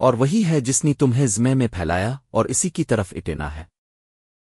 اور وہی ہے جس نے تمہیں زمے میں پھیلایا اور اسی کی طرف اٹینا ہے۔